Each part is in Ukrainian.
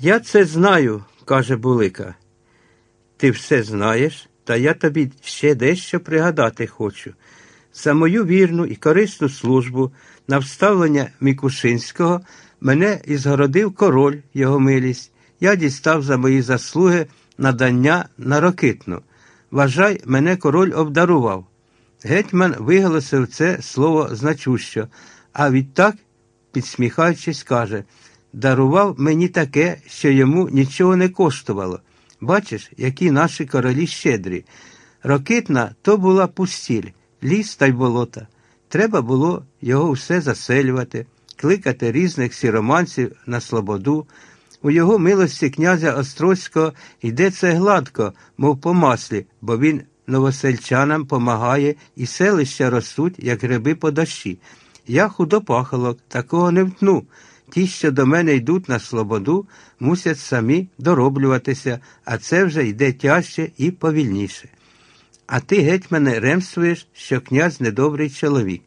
Я це знаю, каже Булика. Ти все знаєш, та я тобі ще дещо пригадати хочу. За мою вірну і корисну службу на вставлення Мікушинського мене ізгородив король, його милість. Я дістав за мої заслуги надання на рокитну. Вважай, мене король обдарував. Гетьман виголосив це слово значущо, а відтак, підсміхаючись, каже дарував мені таке, що йому нічого не коштувало. Бачиш, які наші королі щедрі. Рокитна то була пустіль, ліс та й болота. Треба було його все заселювати, кликати різних сіроманців на слободу. У його милості князя Острозького йде це гладко, мов по маслі, бо він новосельчанам помагає, і селища ростуть, як гриби по дощі. Я худопахолок, такого не втну. Ті, що до мене йдуть на слободу, мусять самі дороблюватися, а це вже йде тяжче і повільніше. А ти, геть мене, ремствуєш, що князь недобрий чоловік.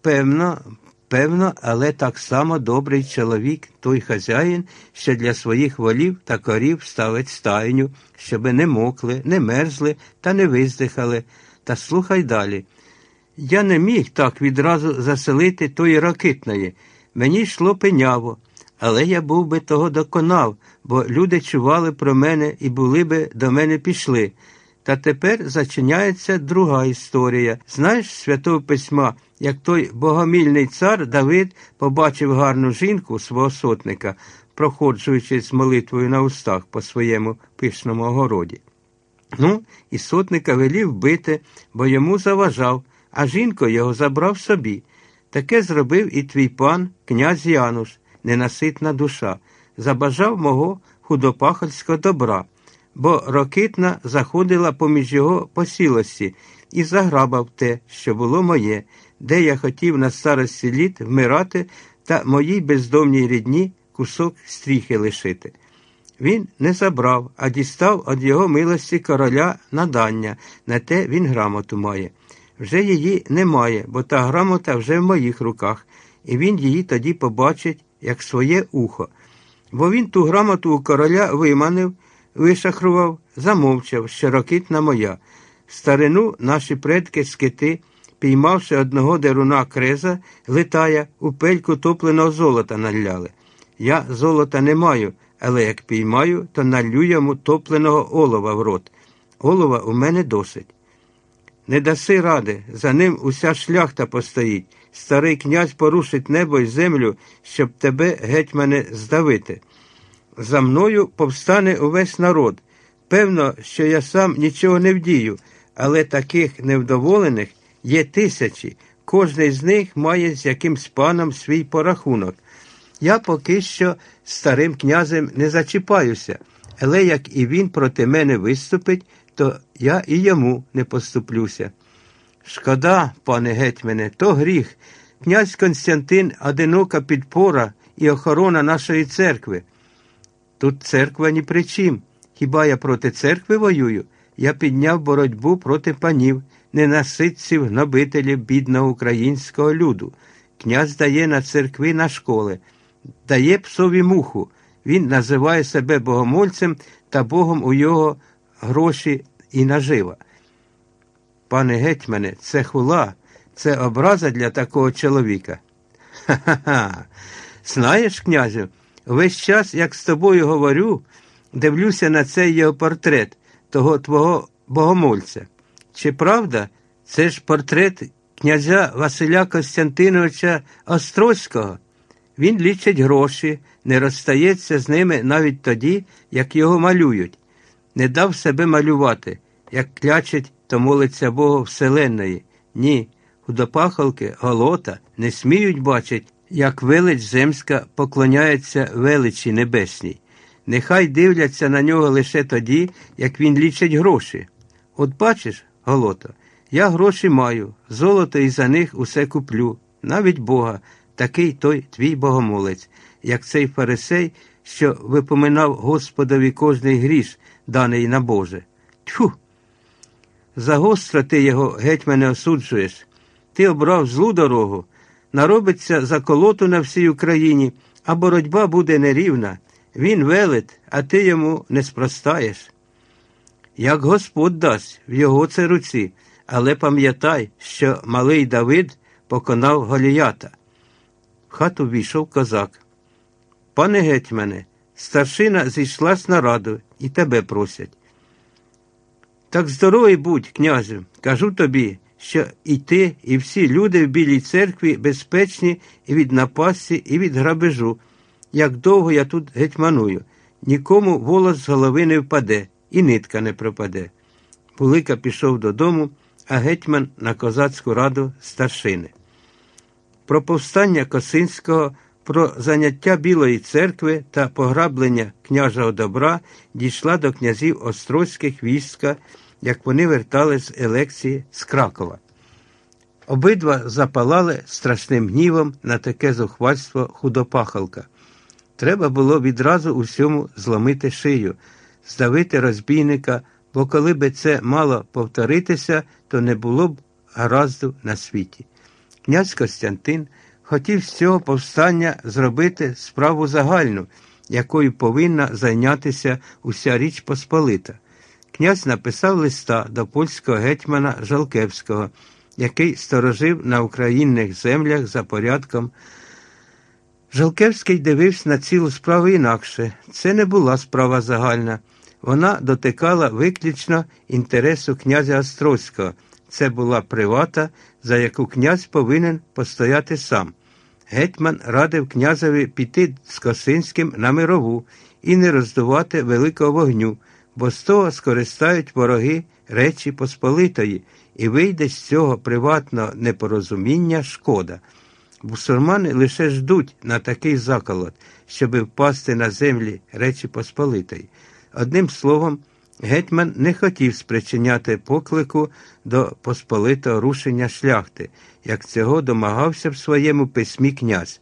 Певно, певно, але так само добрий чоловік, той хазяїн, що для своїх волів та корів ставить стайню, щоби не мокли, не мерзли та не виздихали. Та слухай далі. Я не міг так відразу заселити тої ракитної. Мені йшло пеняво, але я був би того доконав, бо люди чували про мене і були би до мене пішли. Та тепер зачиняється друга історія. Знаєш святого письма, як той богомільний цар Давид побачив гарну жінку свого сотника, проходжуючи з молитвою на устах по своєму пишному огороді. Ну, і сотника велів бити, бо йому заважав, а жінку його забрав собі. Таке зробив і твій пан, князь Януш, ненаситна душа, забажав мого худопахальського добра, бо рокитна заходила поміж його посілості і заграбав те, що було моє, де я хотів на старості літ вмирати та моїй бездомній рідні кусок стріхи лишити. Він не забрав, а дістав від його милості короля надання, на те він грамоту має. Вже її немає, бо та грамота вже в моїх руках, і він її тоді побачить, як своє ухо. Бо він ту грамоту у короля виманив, вишахрував, замовчав, що моя. Старину наші предки скити, піймавши одного деруна креза, летая, у пельку топленого золота наляли. Я золота не маю, але як піймаю, то налю йому топленого олова в рот. Олова у мене досить. Не даси ради, за ним уся шляхта постоїть. Старий князь порушить небо й землю, щоб тебе, гетьмане, здавити. За мною повстане увесь народ. Певно, що я сам нічого не вдію, але таких невдоволених є тисячі, кожний з них має з якимсь паном свій порахунок. Я поки що старим князем не зачіпаюся, але як і він проти мене виступить, то я і йому не поступлюся. Шкода, пане гетьмане, то гріх. Князь Константин одинока підпора і охорона нашої церкви. Тут церква ні при чим. Хіба я проти церкви воюю? Я підняв боротьбу проти панів, ненаситців, гнобителів бідного українського люду. Князь дає на церкви на школи, дає псові муху. Він називає себе богомольцем та Богом у його гроші і нажива. Пане гетьмане, це хула, це образа для такого чоловіка. Ха-ха-ха. Знаєш, князю, весь час, як з тобою говорю, дивлюся на цей його портрет, того твого богомольця. Чи правда, це ж портрет князя Василя Костянтиновича Острозького? Він лічить гроші, не розстається з ними навіть тоді, як його малюють не дав себе малювати, як клячить, то молиться Богу Вселенної. Ні, худопахалки, голота не сміють бачить, як велич земська поклоняється величі небесній. Нехай дивляться на нього лише тоді, як він лічить гроші. От бачиш, голото, я гроші маю, золото і за них усе куплю, навіть Бога, такий той твій богомолець, як цей фарисей, що випоминав Господові кожний гріш, даний на Боже. Тьфу! Загостро ти його геть мене осуджуєш. Ти обрав злу дорогу, наробиться заколоту на всій Україні, а боротьба буде нерівна. Він велить, а ти йому не спростаєш. Як Господь дасть в його це руці, але пам'ятай, що малий Давид поконав Голіята. В хату війшов козак. Пане гетьмане, старшина зійшлась на раду і тебе просять. Так здоровий будь, князю, кажу тобі, що і ти, і всі люди в Білій церкві безпечні і від напасті, і від грабежу. Як довго я тут гетьманую, нікому волос з голови не впаде, і нитка не пропаде. Пулика пішов додому, а гетьман на козацьку раду старшини. Про повстання Косинського, про заняття Білої церкви та пограблення княжого добра дійшла до князів острозьких війська, як вони вертали з елекції з Кракова. Обидва запалали страшним гнівом на таке зухвальство худопахалка. Треба було відразу усьому зломити шию, здавити розбійника, бо коли би це мало повторитися, то не було б гаразду на світі. Князь Костянтин хотів з цього повстання зробити справу загальну, якою повинна зайнятися уся Річ Посполита. Князь написав листа до польського гетьмана Жалкевського, який сторожив на українних землях за порядком. Жалкевський дивився на цілу справу інакше. Це не була справа загальна. Вона дотикала виключно інтересу князя Острозького. Це була привата, за яку князь повинен постояти сам. Гетьман радив князеві піти з Косинським на мирову і не роздувати великого вогню, бо з того скористають вороги Речі Посполитої, і вийде з цього приватного непорозуміння шкода. Бусурмани лише ждуть на такий заколот, щоби впасти на землі Речі Посполитої. Одним словом, гетьман не хотів спричиняти поклику до посполитого рушення шляхти, як цього домагався в своєму письмі князь.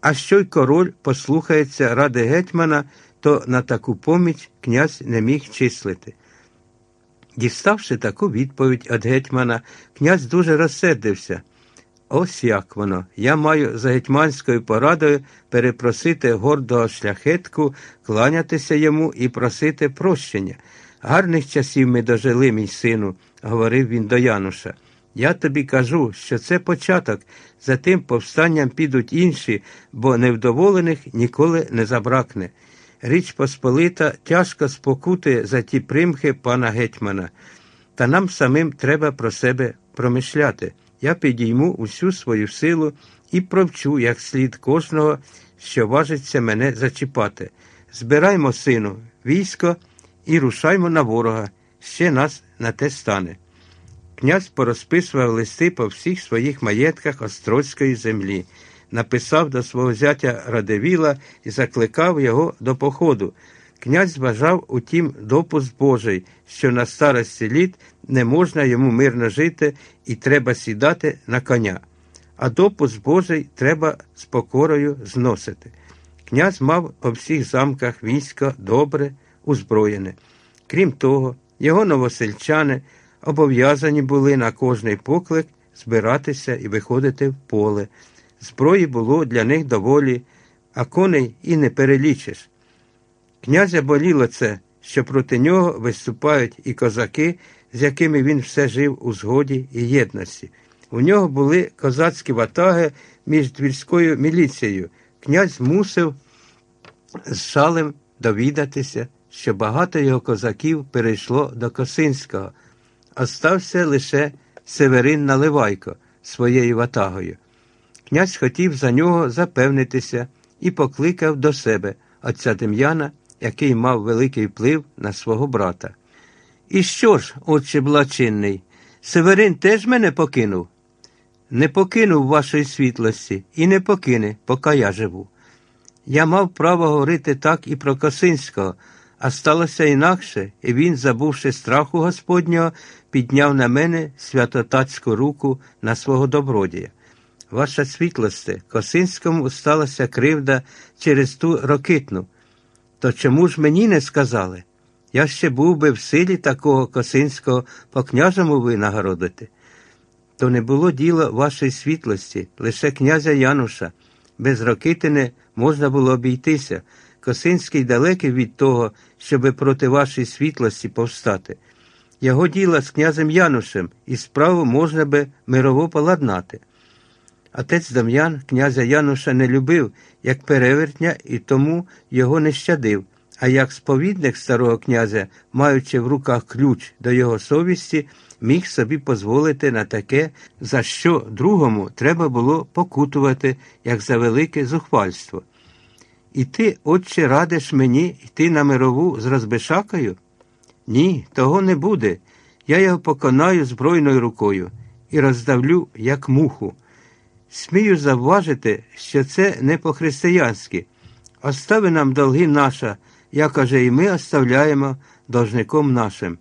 А що й король послухається ради гетьмана, то на таку поміч князь не міг числити. Діставши таку відповідь від гетьмана, князь дуже розсердився. Ось як воно. Я маю за гетьманською порадою перепросити гордого шляхетку, кланятися йому і просити прощення. Гарних часів ми дожили, мій сину, говорив він до Януша. Я тобі кажу, що це початок, за тим повстанням підуть інші, бо невдоволених ніколи не забракне. Річ Посполита тяжко спокутує за ті примхи пана гетьмана, та нам самим треба про себе промишляти я підійму усю свою силу і провчу як слід кожного, що важиться мене зачіпати. Збираймо, сину, військо і рушаймо на ворога, ще нас на те стане. Князь порозписував листи по всіх своїх маєтках Острозької землі, написав до свого зятя Радивіла і закликав його до походу. Князь зважав утім допуск Божий, що на старості літ не можна йому мирно жити і треба сідати на коня, а допуск Божий треба з покорою зносити. Князь мав по всіх замках військо добре озброєне. Крім того, його новосельчани обов'язані були на кожний поклик збиратися і виходити в поле. Зброї було для них доволі, а коней і не перелічиш. Князя боліло це, що проти нього виступають і козаки, з якими він все жив у згоді і єдності. У нього були козацькі ватаги між двірською міліцією. Князь мусив з шалем довідатися, що багато його козаків перейшло до Косинського. Остався лише Северин Наливайко своєю ватагою. Князь хотів за нього запевнитися і покликав до себе отця Дем'яна який мав великий вплив на свого брата. І що ж, отче блачинний, Северин теж мене покинув? Не покинув вашої світлості і не покине, поки я живу. Я мав право говорити так і про Косинського, а сталося інакше, і він, забувши страху Господнього, підняв на мене святотацьку руку на свого добродія. Ваша світлосте, Косинському сталася кривда через ту рокитну. То чому ж мені не сказали? Я ще був би в силі такого Косинського по княжому винагородити. То не було діла вашої світлості, лише князя Януша. Без Рокитини можна було обійтися. Косинський далекий від того, щоби проти вашої світлості повстати. Його діла з князем Янушем, і справу можна би мирово поладнати. Отець Дам'ян князя Януша не любив, як перевертня, і тому його не щадив. А як сповідник старого князя, маючи в руках ключ до його совісті, міг собі дозволити на таке, за що другому треба було покутувати, як за велике зухвальство. І ти, отче, радиш мені йти на мирову з розбишакою? Ні, того не буде. Я його поконаю збройною рукою і роздавлю, як муху. Смію завважити, що це не по-християнськи. Остави нам долги наша, як аже і ми оставляємо должником нашим.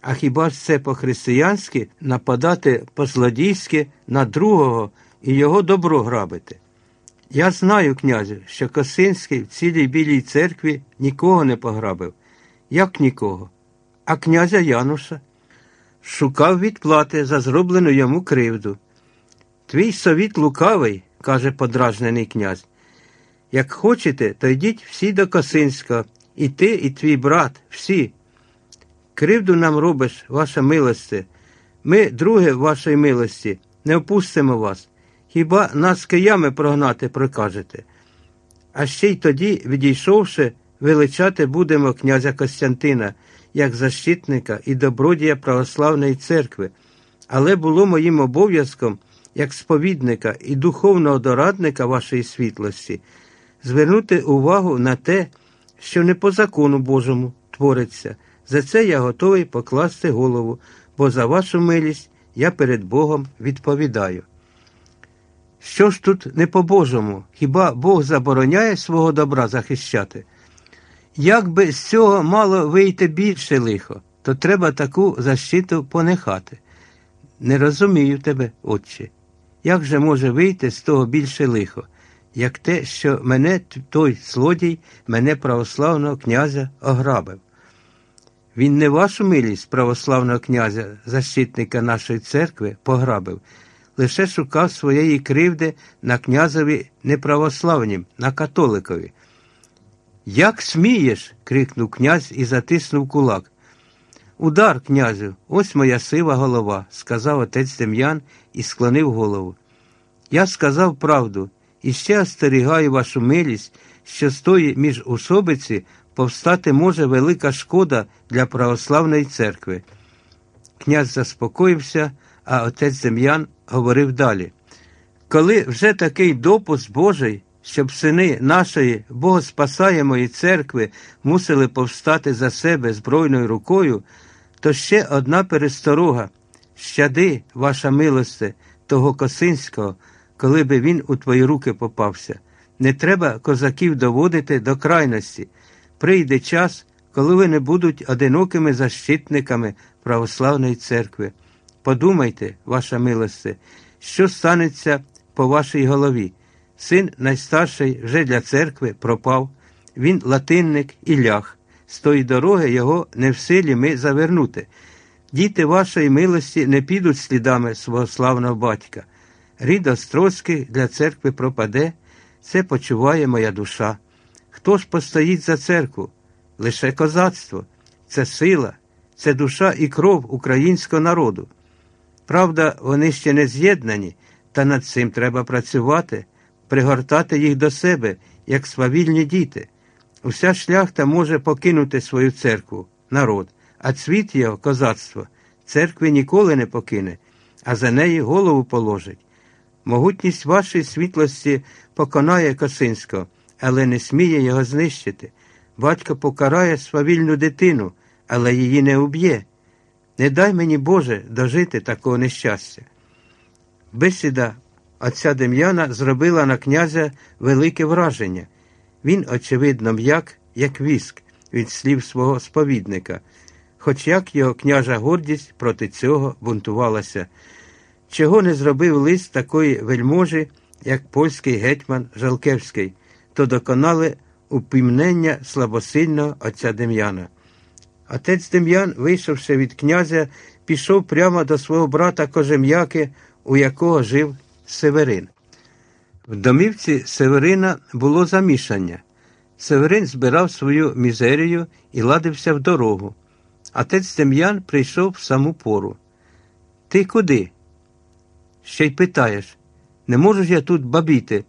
А хіба ж це по-християнськи нападати по-злодійськи на другого і його добро грабити? Я знаю, князю, що Косинський в цілій білій церкві нікого не пограбив. Як нікого? А князя Януша шукав відплати за зроблену йому кривду. Твій совіт лукавий, каже подражнений князь. Як хочете, то йдіть всі до Косинського, і ти, і твій брат, всі. Кривду нам робиш, ваша милосте. Ми, друге вашої милості, не опустимо вас. Хіба нас киями прогнати прикажете? А ще й тоді, відійшовши, величати будемо князя Костянтина як защитника і добродія православної церкви, але було моїм обов'язком, як сповідника і духовного дорадника вашої світлості, звернути увагу на те, що не по закону Божому твориться. За це я готовий покласти голову, бо за вашу милість я перед Богом відповідаю. Що ж тут не по-божому? Хіба Бог забороняє свого добра захищати? Як би з цього мало вийти більше лихо, то треба таку защиту понехати. Не розумію тебе, отче. Як же може вийти з того більше лихо, як те, що мене той злодій, мене православного князя ограбив? Він не вашу милість православного князя, защитника нашої церкви, пограбив, лише шукав своєї кривди на князеві неправославнім, на католикові. Як смієш? крикнув князь і затиснув кулак. Удар, князю, ось моя сива голова, сказав отець Дем'ян і склонив голову. Я сказав правду і ще остерігаю вашу милість, що з тої між особиці повстати може велика шкода для православної церкви. Князь заспокоївся, а отець Дем'ян говорив далі. Коли вже такий допуск Божий, щоб сини нашої богоспасаємої церкви мусили повстати за себе збройною рукою, то ще одна пересторога щади, ваша милосте, того Косинського, коли би він у твої руки попався. Не треба козаків доводити до крайності. Прийде час, коли вони будуть одинокими защитниками православної церкви. Подумайте, ваша милосте, що станеться по вашій голові. Син найстарший вже для церкви пропав, він латинник і ляг. З тої дороги його не в силі ми завернути. Діти вашої милості не підуть слідами свого славного батька. Рід Острозький для церкви пропаде, це почуває моя душа. Хто ж постоїть за церкву? Лише козацтво, це сила, це душа і кров українського народу. Правда, вони ще не з'єднані, та над цим треба працювати, пригортати їх до себе, як свавільні діти. Уся шляхта може покинути свою церкву, народ, а цвіт його, козацтво, церкви ніколи не покине, а за неї голову положить. Могутність вашої світлості поконає Косинського, але не сміє його знищити. Батько покарає свавільну дитину, але її не уб'є. Не дай мені, Боже, дожити такого нещастя. Бесіда отця Дем'яна зробила на князя велике враження. Він, очевидно, м'як, як віск від слів свого сповідника, хоч як його княжа гордість проти цього бунтувалася, чого не зробив лист такої вельможі, як польський гетьман Жалкевський, то доконали упівнення слабосильного отця Дем'яна. Отець Дем'ян, вийшовши від князя, пішов прямо до свого брата Кожем'яки, у якого жив Северин. В домівці Северина було замішання. Северин збирав свою мізерію і ладився в дорогу. Отець Дем'ян прийшов в саму пору. Ти куди? Ще й питаєш, не можу ж я тут бабіти,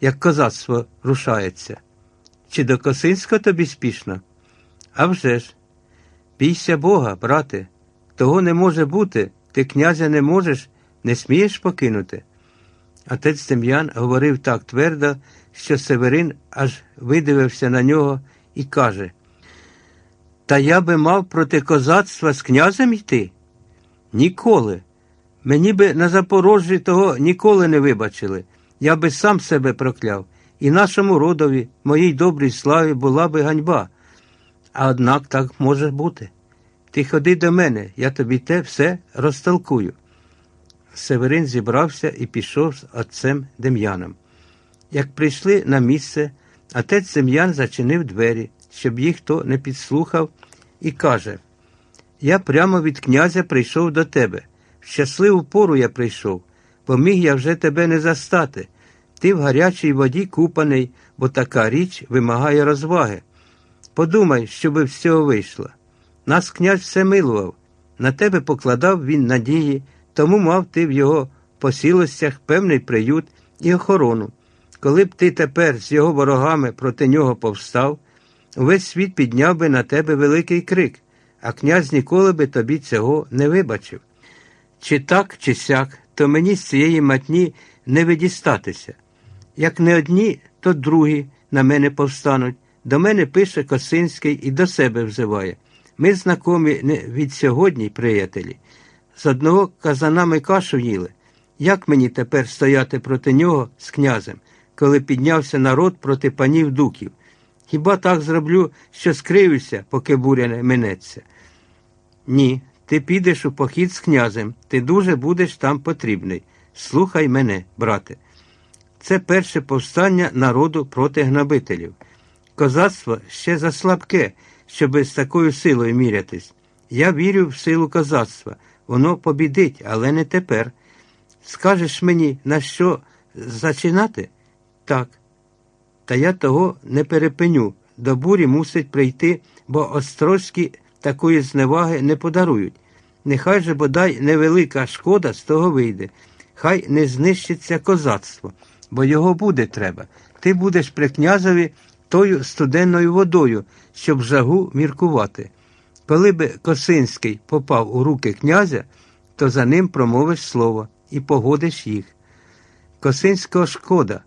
як козацтво рушається. Чи до Косинська тобі спішно? А вже ж. Бійся Бога, брате, того не може бути, ти князя не можеш, не смієш покинути. Отець Дем'ян говорив так твердо, що Северин аж видивився на нього і каже Та я би мав проти козацтва з князем йти? Ніколи. Мені би на Запорожжі того ніколи не вибачили. Я би сам себе прокляв, і нашому родові, моїй добрій славі, була би ганьба. А однак так може бути. Ти ходи до мене, я тобі те все розтолкую. Северин зібрався і пішов з отцем Дем'яном. Як прийшли на місце, отець Дем'ян зачинив двері, щоб їх хто не підслухав, і каже: Я прямо від князя прийшов до тебе. В щасливу пору я прийшов, бо міг я вже тебе не застати. Ти в гарячій воді купаний, бо така річ вимагає розваги. Подумай, що би з цього вийшло. Нас князь все милував, на тебе покладав він надії, тому мав ти в його посілостях певний приют і охорону. Коли б ти тепер з його ворогами проти нього повстав, увесь світ підняв би на тебе великий крик, а князь ніколи би тобі цього не вибачив. Чи так, чи сяк, то мені з цієї матні не видістатися. Як не одні, то другі на мене повстануть. До мене пише Косинський і до себе взиває. Ми знакомі не від сьогодні, приятелі. З одного казана ми кашу їли. Як мені тепер стояти проти нього з князем, коли піднявся народ проти панів дуків? Хіба так зроблю, що скривюся, поки буря не минеться? Ні, ти підеш у похід з князем, ти дуже будеш там потрібний. Слухай мене, брате. Це перше повстання народу проти гнобителів. Козацтво ще заслабке, щоби з такою силою мірятись. Я вірю в силу козацтва. Воно побідить, але не тепер. Скажеш мені, на що зачинати? Так. Та я того не перепиню. До бурі мусить прийти, бо острозькі такої зневаги не подарують. Нехай же бодай невелика шкода з того вийде. Хай не знищиться козацтво, бо його буде треба. Ти будеш при князеві тою студенною водою, щоб жагу міркувати. Коли би Косинський попав у руки князя, то за ним промовиш слово і погодиш їх. Косинського шкода,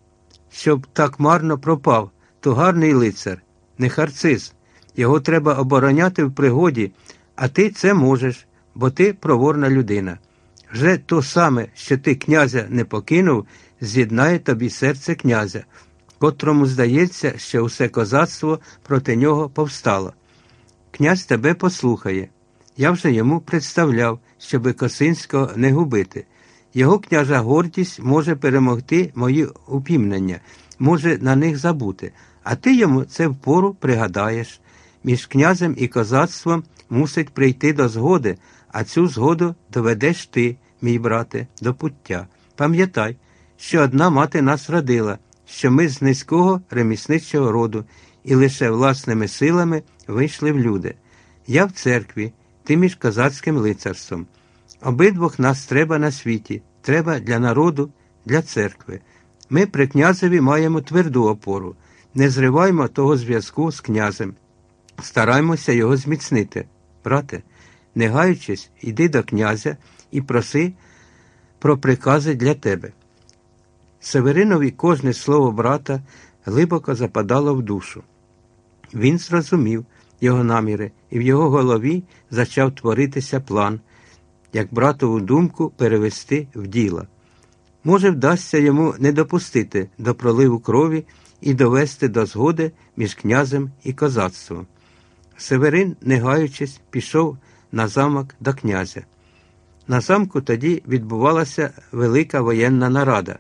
щоб так марно пропав, то гарний лицар, не харциз. Його треба обороняти в пригоді, а ти це можеш, бо ти проворна людина. Вже то саме, що ти князя не покинув, з'єднає тобі серце князя, котрому здається, що усе козацтво проти нього повстало. Князь тебе послухає. Я вже йому представляв, щоби Косинського не губити. Його княжа гордість може перемогти мої упімнення, може на них забути, а ти йому це впору пригадаєш. Між князем і козацтвом мусить прийти до згоди, а цю згоду доведеш ти, мій брате, до пуття. Пам'ятай, що одна мати нас родила, що ми з низького ремісничого роду і лише власними силами вийшли в люди. Я в церкві, ти між козацьким лицарством. Обидвох нас треба на світі, треба для народу, для церкви. Ми при князеві маємо тверду опору. Не зриваймо того зв'язку з князем. Стараймося його зміцнити. Брате, не гаючись, йди до князя і проси про прикази для тебе. Северинові кожне слово брата глибоко западало в душу. Він зрозумів його наміри, і в його голові почав творитися план, як братову думку перевести в діло. Може, вдасться йому не допустити до проливу крові і довести до згоди між князем і козацтвом. Северин, не гаючись, пішов на замок до князя. На замку тоді відбувалася велика воєнна нарада.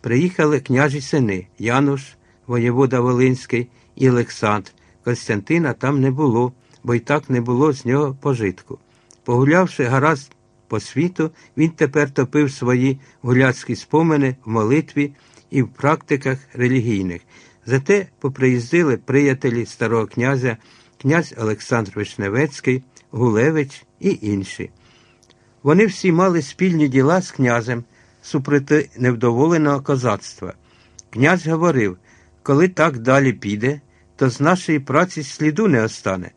Приїхали княжі сини Януш, воєвода Волинський і Олександр. Костянтина там не було, бо й так не було з нього пожитку. Погулявши гаразд по світу, він тепер топив свої гуляцькі спомини в молитві і в практиках релігійних. Зате поприїздили приятелі старого князя, князь Олександр Вишневецький, Гулевич і інші. Вони всі мали спільні діла з князем супроти невдоволеного козацтва. Князь говорив, коли так далі піде, то з нашої праці сліду не остане.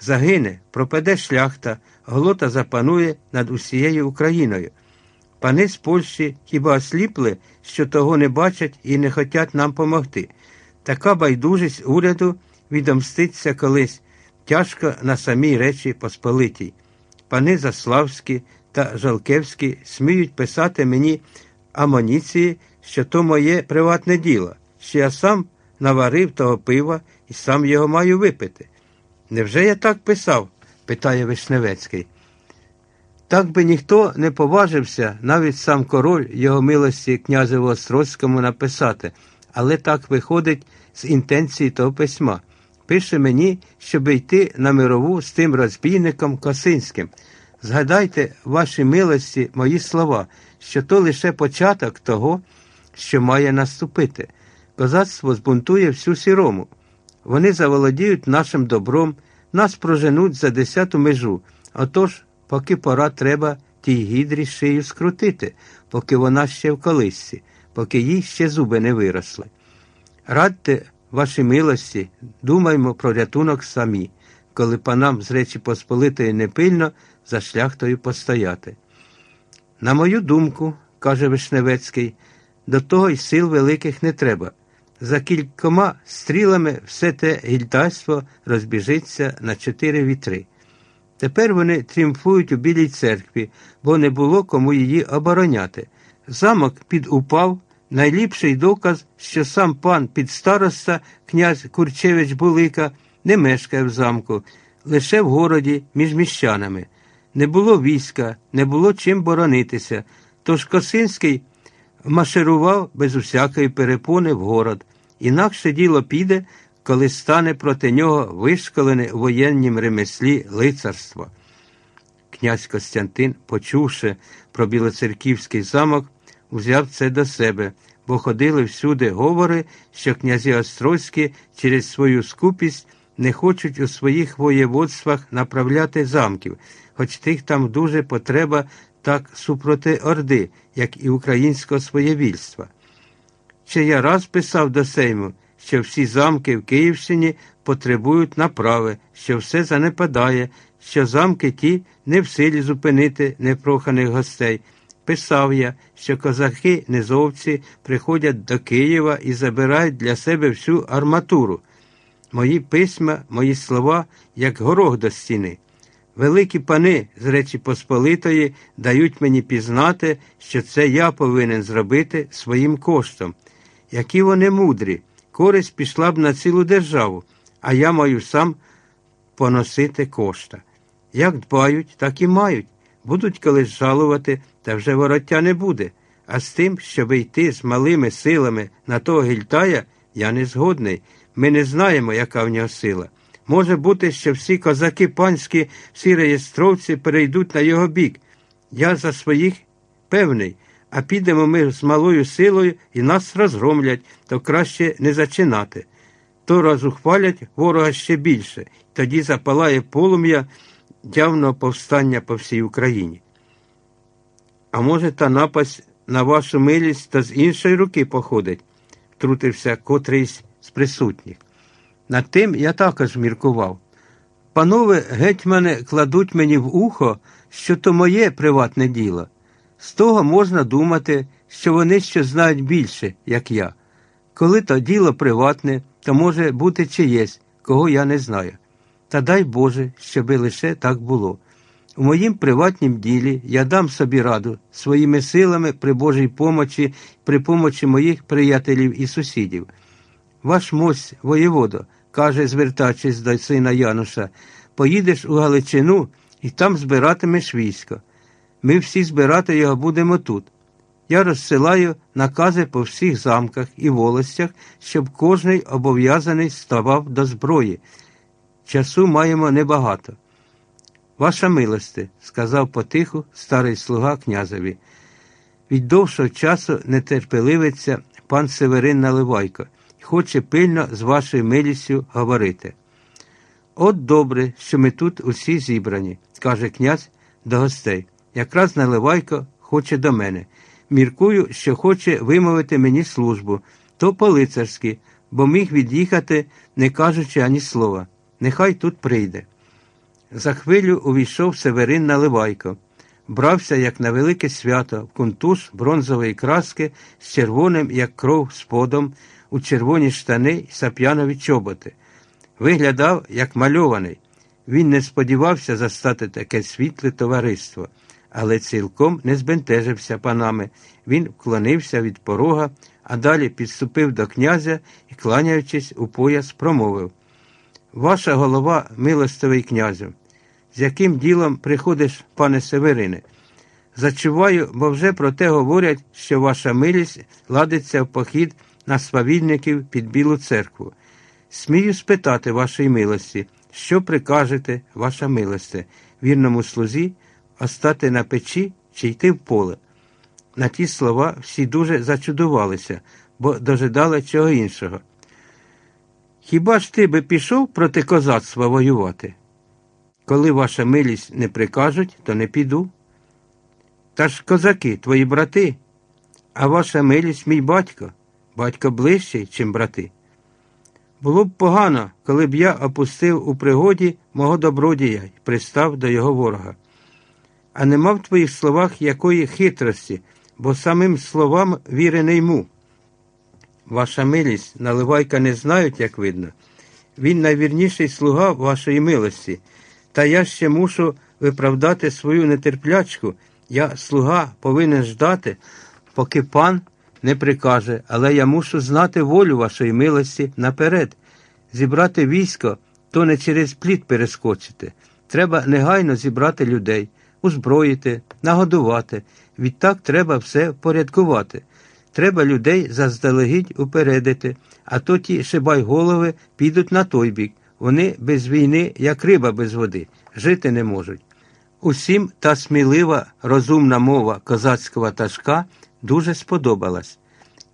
Загине, пропаде шляхта, глота запанує над усією Україною. Пани з Польщі хіба осліпли, що того не бачать і не хотять нам помогти. Така байдужість уряду відомститься колись тяжко на самій речі Посполитій. Пани Заславські та Жалкевські сміють писати мені амуніції, що то моє приватне діло, що я сам наварив того пива і сам його маю випити. Невже я так писав? Питає Вишневецький. Так би ніхто не поважився, навіть сам король його милості князеву Острозькому написати, але так виходить з інтенції того письма. Пише мені, щоб йти на мирову з тим розбійником Косинським. Згадайте, ваші милості, мої слова, що то лише початок того, що має наступити. Козацтво збунтує всю сірому. Вони заволодіють нашим добром, нас проженуть за десяту межу. Отож, поки пора треба тій гідрі шию скрутити, поки вона ще в колисці, поки їй ще зуби не виросли. Радьте, ваші милості, думаймо про рятунок самі, коли панам з Речі Посполитої непильно за шляхтою постояти. На мою думку, каже Вишневецький, до того й сил великих не треба. За кількома стрілами все те гільдайство розбіжиться на чотири вітри. Тепер вони тріумфують у Білій церкві, бо не було кому її обороняти. Замок підупав, найліпший доказ, що сам пан підстароста, князь Курчевич Булика, не мешкає в замку, лише в городі між міщанами. Не було війська, не було чим боронитися. Тож Косинський маширував без усякої перепони в город. Інакше діло піде, коли стане проти нього вишколене у воєннім ремеслі лицарство. Князь Костянтин, почувши про білоцерківський замок, узяв це до себе, бо ходили всюди говори, що князі Острозькі через свою скупість не хочуть у своїх воєводствах направляти замків, хоч тих там дуже потреба так супроти Орди, як і українського своєвільства. Ще я раз писав до Сейму, що всі замки в Київщині потребують направи, що все занепадає, що замки ті не в силі зупинити непроханих гостей. Писав я, що козаки низовці приходять до Києва і забирають для себе всю арматуру. Мої письма, мої слова, як горох до стіни. Великі пани з Речі Посполитої дають мені пізнати, що це я повинен зробити своїм коштом. Які вони мудрі, користь пішла б на цілу державу, а я маю сам поносити кошта. Як дбають, так і мають. Будуть колись жалувати, та вже вороття не буде. А з тим, щоб йти з малими силами на того гільтая, я не згодний. Ми не знаємо, яка в нього сила. Може бути, що всі козаки панські, всі реєстровці перейдуть на його бік. Я за своїх певний, а підемо ми з малою силою і нас розгромлять, то краще не зачинати. То розухвалять ворога ще більше, тоді запалає полум'я явного повстання по всій Україні. А може, та напасть на вашу милість та з іншої руки походить, втрутився котрийсь з присутніх. Над тим я також міркував. Панове гетьмани кладуть мені в ухо, що то моє приватне діло. З того можна думати, що вони ще знають більше, як я. Коли то діло приватне, то може бути чиєсь, кого я не знаю. Та дай Боже, щоби лише так було. У моїм приватнім ділі я дам собі раду своїми силами при Божій помочі, при помочі моїх приятелів і сусідів. Ваш мость, воєводо, каже, звертаючись до сина Януша, поїдеш у Галичину і там збиратимеш військо. Ми всі збирати його будемо тут. Я розсилаю накази по всіх замках і волостях, щоб кожний обов'язаний ставав до зброї. Часу маємо небагато. Ваша милосте, сказав потиху старий слуга князеві. Від довшого часу нетерпеливиться пан Северин Наливайко хоче пильно з вашою милістю говорити. От добре, що ми тут усі зібрані, каже князь до гостей. Якраз наливайко хоче до мене. Міркую, що хоче вимовити мені службу, то по-лицарськи, бо міг від'їхати, не кажучи ані слова. Нехай тут прийде. За хвилю увійшов Северин Наливайко. Брався, як на велике свято, в кунтуш бронзової краски з червоним, як кров, сподом, у червоні штани й сап'янові чоботи. Виглядав, як мальований. Він не сподівався застати таке світле товариство, але цілком не збентежився панами. Він вклонився від порога, а далі підступив до князя і, кланяючись у пояс, промовив Ваша голова, милостивий князю, з яким ділом приходиш, пане Северине? Зачуваю, бо вже про те говорять, що ваша милість ладиться в похід на свавільників під Білу церкву. Смію спитати вашої милості, що прикажете, ваша милосте, вірному слузі, остати на печі чи йти в поле. На ті слова всі дуже зачудувалися, бо дожидали чого іншого. Хіба ж ти би пішов проти козацтва воювати? Коли ваша милість не прикажуть, то не піду. Та ж козаки, твої брати, а ваша милість мій батько, батько ближчий, чим брати. Було б погано, коли б я опустив у пригоді мого добродія і пристав до його ворога. А нема в твоїх словах якої хитрості, бо самим словам віри не йму. Ваша милість, наливайка не знають, як видно. Він найвірніший слуга вашої милості, та я ще мушу виправдати свою нетерплячку. Я, слуга, повинен ждати, поки пан не прикаже, але я мушу знати волю вашої милості наперед. Зібрати військо то не через плід перескочити. Треба негайно зібрати людей, узброїти, нагодувати. Відтак треба все впорядкувати. Треба людей заздалегідь упередити, а то ті шибайголови підуть на той бік. Вони без війни, як риба без води, жити не можуть. Усім та смілива, розумна мова козацького ташка дуже сподобалась.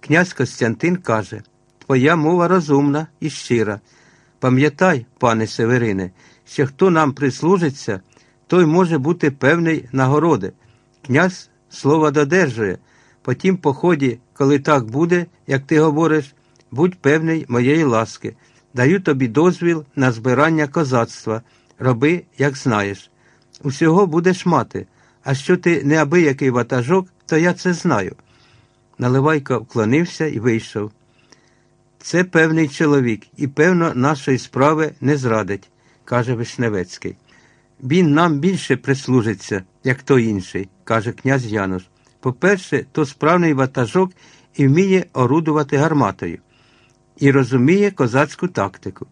Князь Костянтин каже Твоя мова розумна і щира. Пам'ятай, пане Северине, що хто нам прислужиться, той може бути певний нагороди. Князь слово додержує. По тім поході, коли так буде, як ти говориш, будь певний моєї ласки. Даю тобі дозвіл на збирання козацтва. Роби, як знаєш. Усього будеш мати, а що ти неабиякий ватажок, то я це знаю. Наливайко вклонився і вийшов. Це певний чоловік і, певно, нашої справи не зрадить, каже Вишневецький. Він нам більше прислужиться, як той інший, каже князь Януш. По-перше, то справний ватажок і вміє орудувати гарматою, і розуміє козацьку тактику.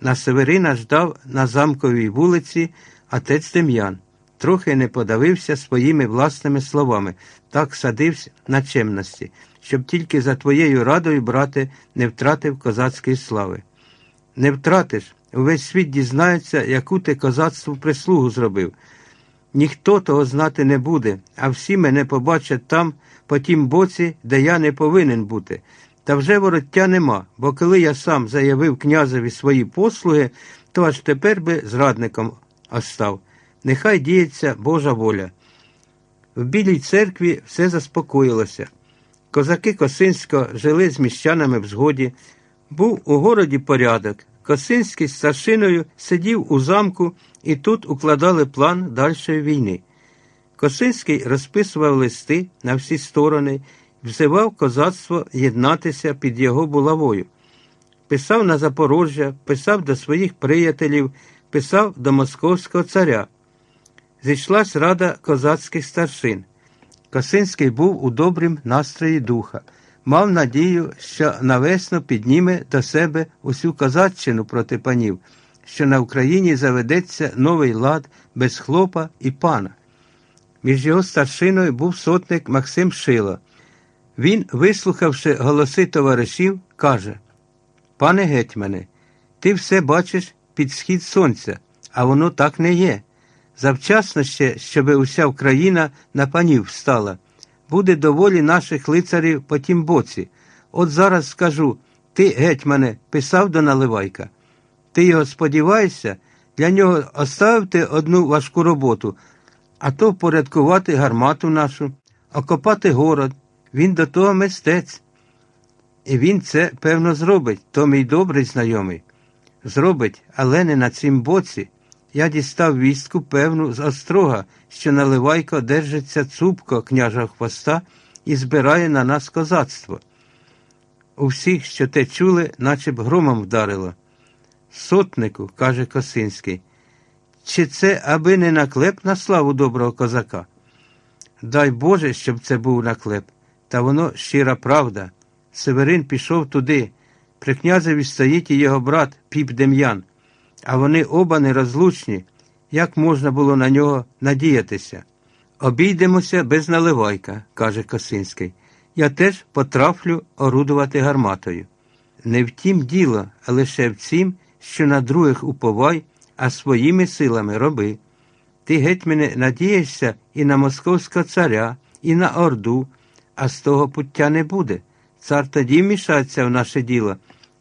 На Северина ждав на замковій вулиці отець Дем'ян. Трохи не подавився своїми власними словами, так садився на чемності, щоб тільки за твоєю радою, брате, не втратив козацької слави. Не втратиш, увесь світ дізнається, яку ти козацтву прислугу зробив. Ніхто того знати не буде, а всі мене побачать там, по тім боці, де я не повинен бути. Та вже вороття нема, бо коли я сам заявив князеві свої послуги, то аж тепер би зрадником остав. Нехай діється Божа воля. В Білій церкві все заспокоїлося. Козаки Косинського жили з міщанами в згоді. Був у городі порядок. Косинський з старшиною сидів у замку і тут укладали план дальшої війни. Косинський розписував листи на всі сторони, взивав козацтво єднатися під його булавою. Писав на Запорожжя, писав до своїх приятелів, писав до московського царя. Зійшлась рада козацьких старшин. Косинський був у добрім настрої духа, мав надію, що навесно підніме до себе усю козаччину проти панів, що на Україні заведеться новий лад без хлопа і пана. Між його старшиною був сотник Максим Шило. Він, вислухавши голоси товаришів, каже Пане гетьмане, ти все бачиш під схід сонця, а воно так не є. Завчасно ще, щоби уся Україна на панів встала. Буде доволі наших лицарів по тім боці. От зараз скажу Ти, гетьмане, писав до Наливайка. Ти його сподіваєшся, для нього оставити одну важку роботу, а то впорядкувати гармату нашу, окопати город. Він до того мистець. І він це, певно, зробить, то мій добрий знайомий. Зробить, але не на цім боці. Я дістав вістку, певну, з острога, що наливайко держиться цупко княжа хвоста і збирає на нас козацтво. У всіх, що те чули, наче б громом вдарило. Сотнику, каже Косинський, чи це аби не наклеп на славу доброго козака? Дай Боже, щоб це був наклеп, та воно щира правда. Северин пішов туди. При князеві стоїть і його брат піп Дем'ян, а вони оба нерозлучні. Як можна було на нього надіятися? Обійдемося без наливайка, каже Косинський. Я теж потрафлю орудувати гарматою. Не в тім діло, а лише в цім, що на других уповай, а своїми силами роби. Ти, геть мене, надієшся і на московського царя, і на Орду, а з того пуття не буде. Цар тоді мішаться в наше діло,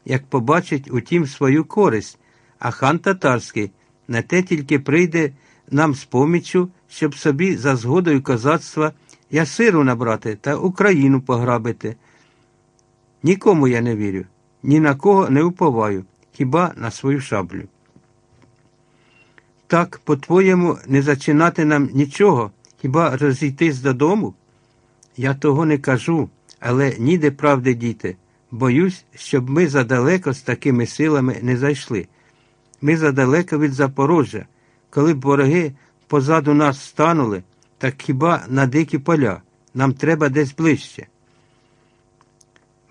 як побачить у тім свою користь, а хан татарський на те тільки прийде нам з поміччю, щоб собі за згодою козацтва ясиру набрати та Україну пограбити. Нікому я не вірю, ні на кого не уповаю, хіба на свою шаблю. Так, по-твоєму, не зачинати нам нічого, хіба розійтись додому? Я того не кажу, але ніде правди діти. Боюсь, щоб ми задалеко з такими силами не зайшли. Ми задалеко від Запорожжя. Коли б вороги позаду нас станули, так хіба на дикі поля? Нам треба десь ближче.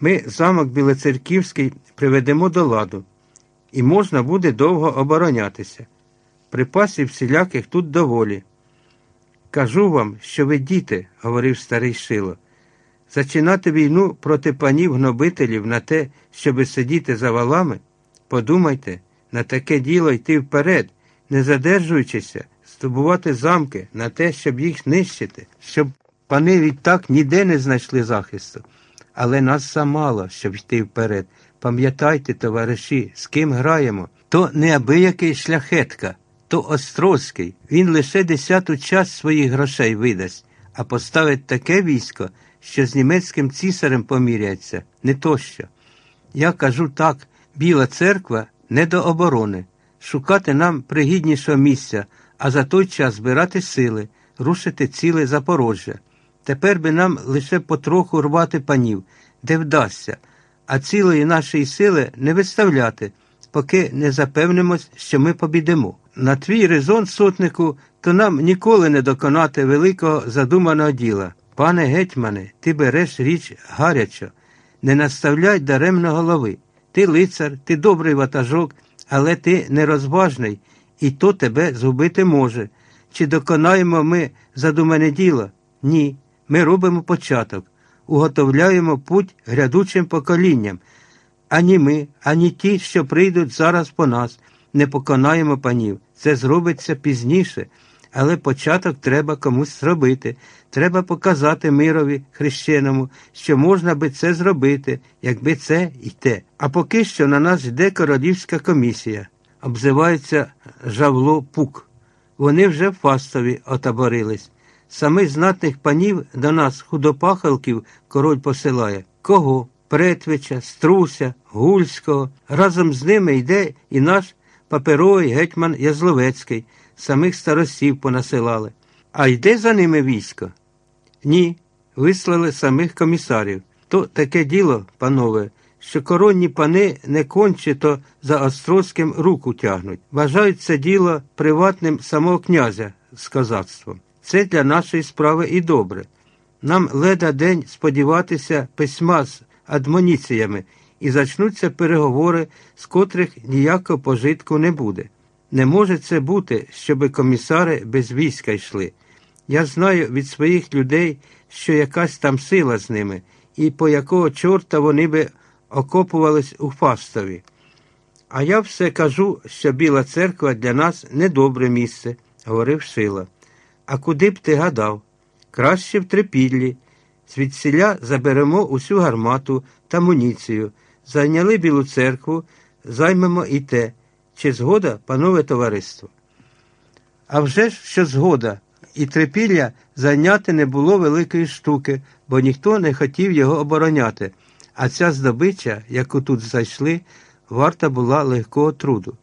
Ми замок Білоцерківський приведемо до ладу, і можна буде довго оборонятися. Припасів всіляких тут доволі. Кажу вам, що ви діти, говорив старий Шило. Зачинати війну проти панів гнобителів на те, щоби сидіти за валами, подумайте, на таке діло йти вперед, не задержуючися, здобувати замки на те, щоб їх нищити, щоб пани відтак ніде не знайшли захисту. Але нас замало, щоб йти вперед. Пам'ятайте, товариші, з ким граємо. То неабиякий шляхетка, то Острозький. Він лише десяту час своїх грошей видасть, а поставить таке військо, що з німецьким цісарем поміряється, не тощо. Я кажу так, Біла церква не до оборони, шукати нам пригіднішого місця, а за той час збирати сили, рушити ціле Запорожжя. Тепер би нам лише потроху рвати панів, де вдасться, а цілої нашої сили не виставляти, поки не запевнимось, що ми побідемо. На твій резон, сотнику, то нам ніколи не доконати великого задуманого діла. Пане гетьмане, ти береш річ гарячо, не наставляй даремно голови. Ти лицар, ти добрий ватажок, але ти нерозважний, і то тебе згубити може. Чи доконаємо ми задумане діло? Ні. Ми робимо початок, уготовляємо путь грядучим поколінням. Ані ми, ані ті, що прийдуть зараз по нас, не поконаємо панів. Це зробиться пізніше, але початок треба комусь зробити. Треба показати мирові хрещеному, що можна би це зробити, якби це те. А поки що на нас йде королівська комісія. Обзивається Жавло Пук. Вони вже в Фастові отаборились. Самих знатних панів до нас, худопахалків, король посилає. Кого? Претвича, Струся, Гульського. Разом з ними йде і наш паперовий гетьман Язловецький, самих старостів понасилали. А йде за ними військо? Ні, вислали самих комісарів. То таке діло, панове, що коронні пани не конче то за Острозьким руку тягнуть. Вважають це діло приватним самого князя з козацтвом. Це для нашої справи і добре. Нам леда день сподіватися письма з адмоніціями і зачнуться переговори, з котрих ніякого пожитку не буде. Не може це бути, щоби комісари без війська йшли. Я знаю від своїх людей, що якась там сила з ними, і по якого чорта вони би окопувались у Фастові. А я все кажу, що Біла церква для нас недобре місце, говорив Шила. А куди б ти гадав? Краще в трипіллі. Звідсіля заберемо усю гармату та муніцію, зайняли Білу церкву, займемо і те, чи згода, панове товариство. А вже ж, що згода, і трипілля зайняти не було великої штуки, бо ніхто не хотів його обороняти, а ця здобича, яку тут зайшли, варта була легкого труду.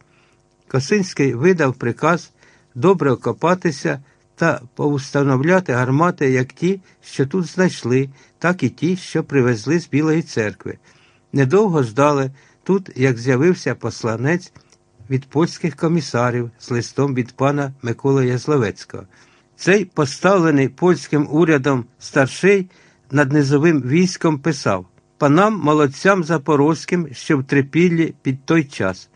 Косинський видав приказ добре окопатися та повстановляти гармати як ті, що тут знайшли, так і ті, що привезли з Білої церкви. Недовго ждали тут, як з'явився посланець від польських комісарів з листом від пана Миколи Язловецького. Цей поставлений польським урядом старший над низовим військом писав панам молодцям запорозьким, що в трипіллі під той час.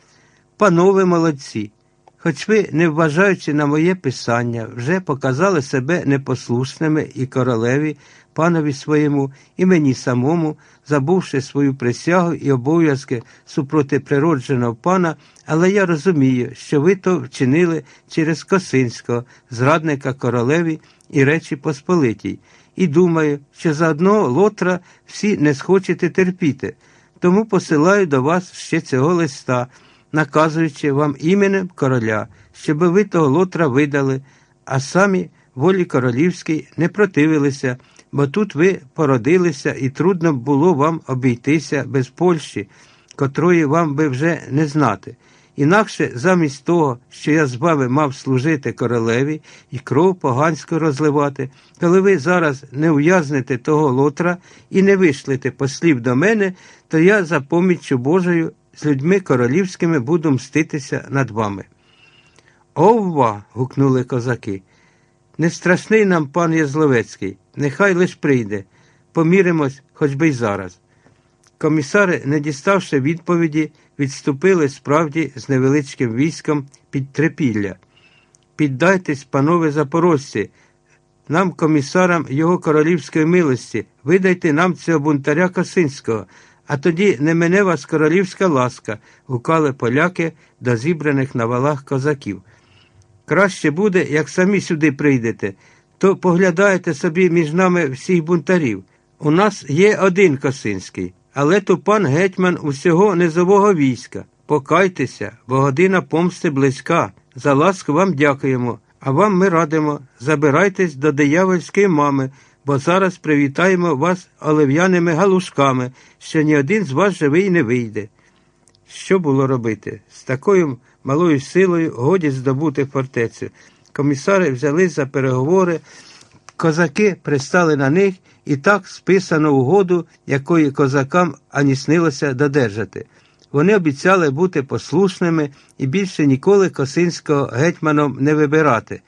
Панове молодці, хоч ви, не вважаючи на моє писання, вже показали себе непослушними і королеві, панові своєму, і мені самому, забувши свою присягу і обов'язки супроти природженого пана, але я розумію, що ви то вчинили через Косинського, зрадника королеві і Речі Посполитій, і думаю, що за одного лотра всі не схочете терпіти, тому посилаю до вас ще цього листа наказуючи вам іменем короля, щоб ви того лотра видали, а самі волі королівській не противилися, бо тут ви породилися, і трудно було вам обійтися без Польщі, котрої вам би вже не знати. Інакше замість того, що я з вами мав служити королеві і кров поганську розливати, коли ви зараз не ув'язнете того лотра і не вишлете послів до мене, то я за поміччю Божою з людьми королівськими буду мститися над вами. Овва. гукнули козаки. Не страшний нам пан Язловецький, нехай лиш прийде, поміримось хоч би й зараз. Комісари, не діставши відповіді, відступили справді з невеличким військом під трепілля. Піддайтесь, панове запорожці, нам, комісарам його королівської милості, видайте нам цього бунтаря Косинського, а тоді не мене вас королівська ласка, гукали поляки до зібраних на валах козаків. Краще буде, як самі сюди прийдете, то поглядаєте собі між нами всіх бунтарів. У нас є один Косинський, але то пан гетьман усього низового війська. Покайтеся, бо година помсти близька. За ласку вам дякуємо, а вам ми радимо. Забирайтесь до диявольської мами бо зараз привітаємо вас олив'яними галушками, що ні один з вас живий не вийде. Що було робити? З такою малою силою годі здобути фортецю. Комісари взялись за переговори, козаки пристали на них і так списано угоду, якої козакам ані снилося додержати. Вони обіцяли бути послушними і більше ніколи Косинського гетьманом не вибирати.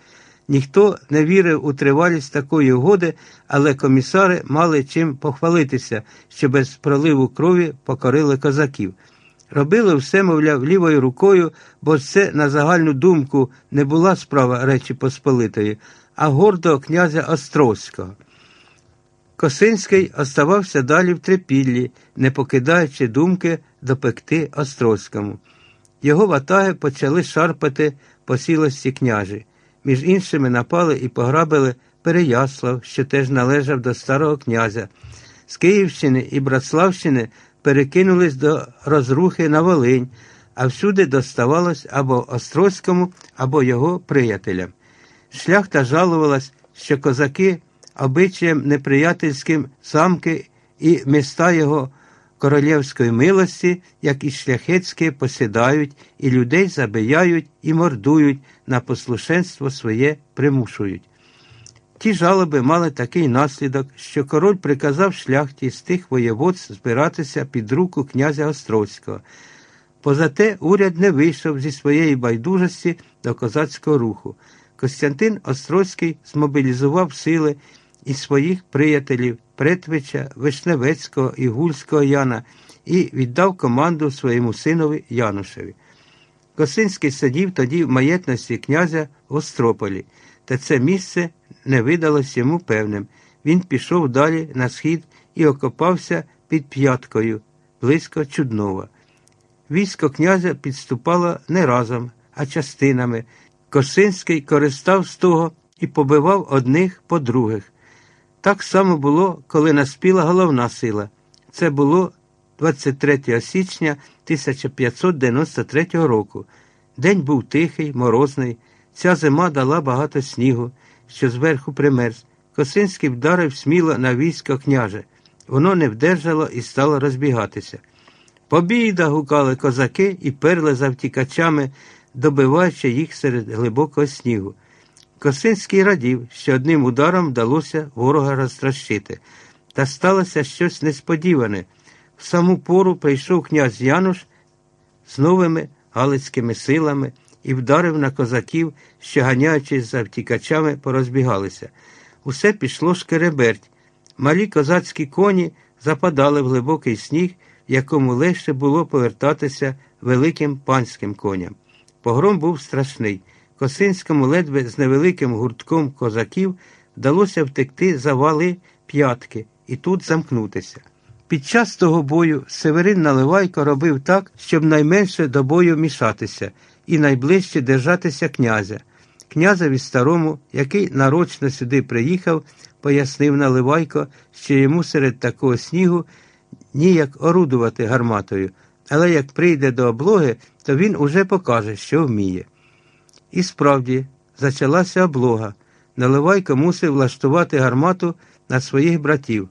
Ніхто не вірив у тривалість такої угоди, але комісари мали чим похвалитися, що без проливу крові покорили козаків. Робили все, мовляв, лівою рукою, бо це, на загальну думку, не була справа Речі Посполитої, а гордого князя Острозького. Косинський оставався далі в трипіллі, не покидаючи думки допекти Острозькому. Його ватаги почали шарпати по сілості княжі. Між іншими напали і пограбили Переяслав, що теж належав до старого князя. З Київщини і Братславщини перекинулись до розрухи на Волинь, а всюди доставалось або Острозькому, або його приятелям. Шляхта жалувалась, що козаки обичаєм неприятельським самки і міста його королівської милості, як і шляхетські, посідають, і людей забияють і мордують, на послушенство своє примушують. Ті жалоби мали такий наслідок, що король приказав шляхті з тих воєводств збиратися під руку князя Острозького. Позате уряд не вийшов зі своєї байдужості до козацького руху. Костянтин Острозький змобілізував сили і своїх приятелів Претвича, Вишневецького і Гульського Яна і віддав команду своєму синові Янушеві. Косинський сидів тоді в маєтності князя в Острополі, та це місце не видалось йому певним. Він пішов далі на схід і окопався під п'яткою, близько Чуднова. Військо князя підступало не разом, а частинами. Косинський користав з того і побивав одних по других. Так само було, коли наспіла головна сила. Це було 23 січня 1593 року. День був тихий, морозний. Ця зима дала багато снігу, що зверху примерз. Косинський вдарив сміло на військо княже. Воно не вдержало і стало розбігатися. Побіда! гукали козаки і перли за втікачами, добиваючи їх серед глибокого снігу. Косинський радів, що одним ударом вдалося ворога розтращити. Та сталося щось несподіване. В саму пору прийшов князь Януш з новими галицькими силами і вдарив на козаків, що, ганяючись за втікачами, порозбігалися. Усе пішло шкереберть. Малі козацькі коні западали в глибокий сніг, якому легше було повертатися великим панським коням. Погром був страшний. Косинському ледве з невеликим гуртком козаків вдалося втекти за вали п'ятки і тут замкнутися. Під час того бою Северин Наливайко робив так, щоб найменше до бою мішатися і найближче держатися князя. Князеві старому, який нарочно сюди приїхав, пояснив Наливайко, що йому серед такого снігу ніяк орудувати гарматою, але як прийде до облоги, то він уже покаже, що вміє. І справді почалася облога. Наливайко мусив влаштувати гармату на своїх братів.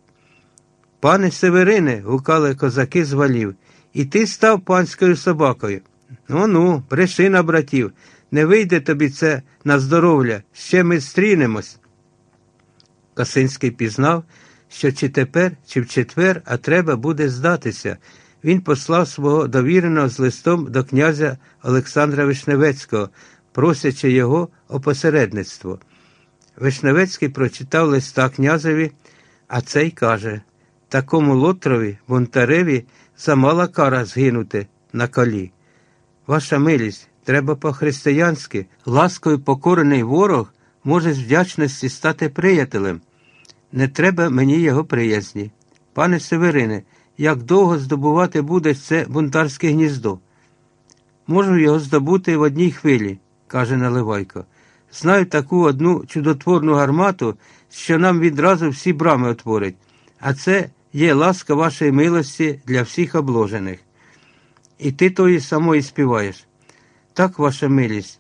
Пане Северине, гукали козаки з валів, і ти став панською собакою. Ну ну, бреши братів, не вийде тобі це на здоров'я, ще ми стрінемось. Косинський пізнав, що чи тепер, чи в четвер, а треба буде здатися. Він послав свого довіреного з листом до князя Олександра Вишневецького, просячи його о посередництво. Вишневецький прочитав листа князеві, а цей каже такому лотрові, бунтареві, замала кара згинути на колі. Ваша милість, треба по-християнськи, ласкою покорений ворог може з вдячності стати приятелем. Не треба мені його приязні. Пане Северине, як довго здобувати буде це бунтарське гніздо? Можу його здобути в одній хвилі, каже Наливайко. Знаю таку одну чудотворну гармату, що нам відразу всі брами отворить, а це є ласка вашої милості для всіх обложених. І ти тої самої співаєш. Так, ваша милість,